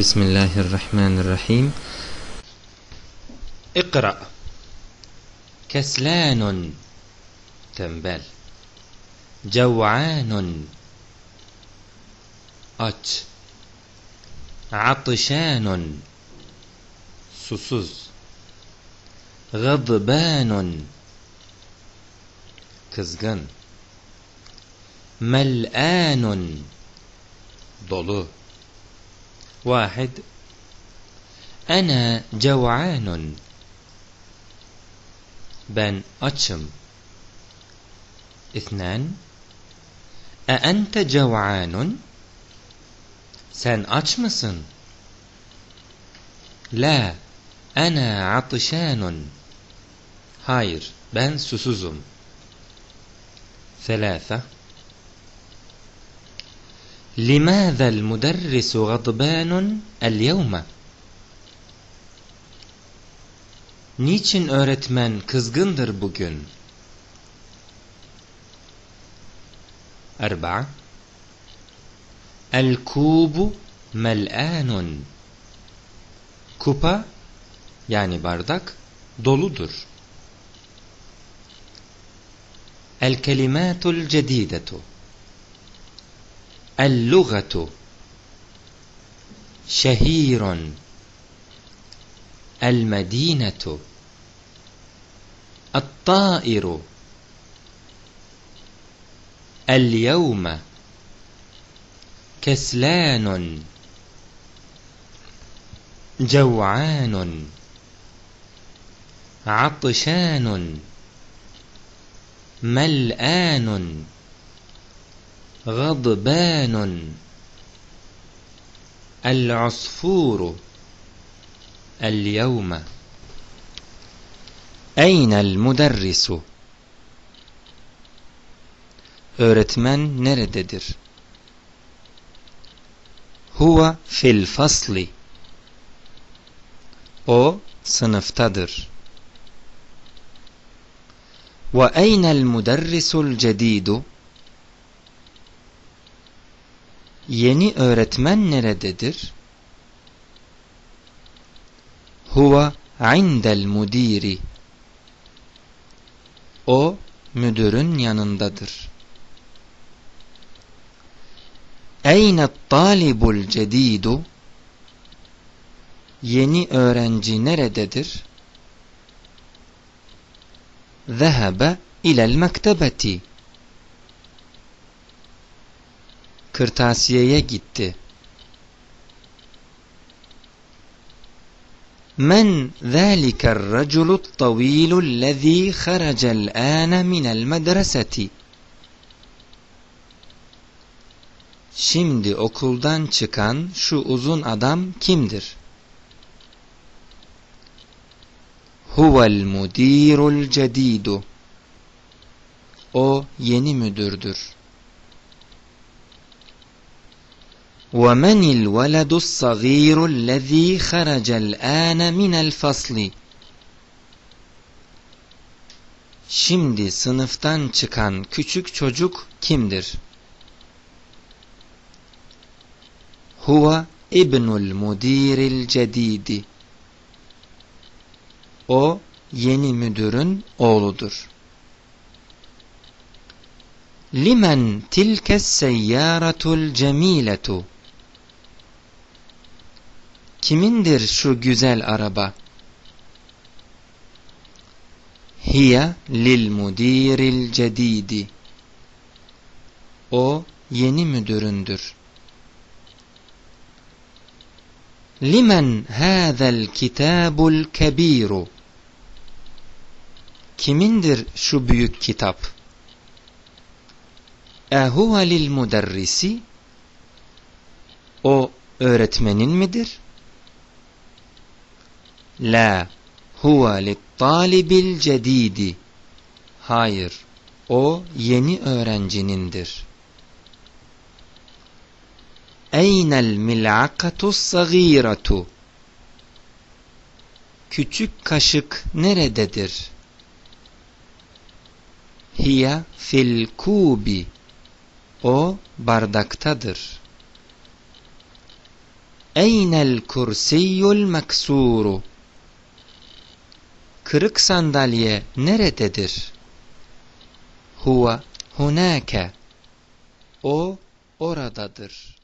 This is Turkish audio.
بسم الله الرحمن الرحيم. اقرأ. كسلان tembel جوعان aç عطشان susuz غضبان kızgın ملآن dolu واحد. أنا جوعان. بن أتشم اثنان. أأنت جوعان؟ سن أتشمسن لا أنا عطشان. هاير بن سوسوزم ثلاثة. لماذا المدرس غضبان اليوم Niçin öğretmen kızgındır bugün? أربعة الكوب ملآن Kupa yani bardak doludur. El kelimatul cedidetu اللغة شهير. المدينة الطائر. اليوم كسلان. جوعان. عطشان. ملآن. غضبان العصفور اليوم أين المدرس؟ أرتمن نرددر هو في الفصل o sınıftadır وأين المدرس الجديد؟ جديد؟ Yeni öğretmen nerededir? Huwa indel müdiri O müdürün yanındadır. Eyne talibul cedidu Yeni öğrenci nerededir? Zehebe ilel mektebeti Kırtasiyeye gitti. Men zâliker raculut tavilul lezî haracel âne minel medreseti Şimdi okuldan çıkan şu uzun adam kimdir? Huvel mudirul cedidu. O yeni müdürdür. وَمَنِ الْوَلَدُ الصَّغِيرُ الَّذ۪ي خَرَجَ الْآنَ مِنَ الْفَصْلِ Şimdi sınıftan çıkan küçük çocuk kimdir? Huwa ibnul mudiril cedidi. O yeni müdürün oğludur. Limen tilkes seyyaratul cemiletu. Kimindir şu güzel araba? Hiye lil mudiril cedidi. O yeni müdüründür. Limen hâzel kitabul kebiru. Kimindir şu büyük kitap? Ehuve lil muderrisi. O öğretmenin midir? La huve littalibil cedidi. Hayır, o yeni öğrencinindir. Eynel mil'akatus sagiratu. Küçük kaşık nerededir? Hiya fil kubi. O bardaktadır. Eynel kursiyyul meksuru. Kırık sandalye nerededir? Huwa hunaka. O oradadır.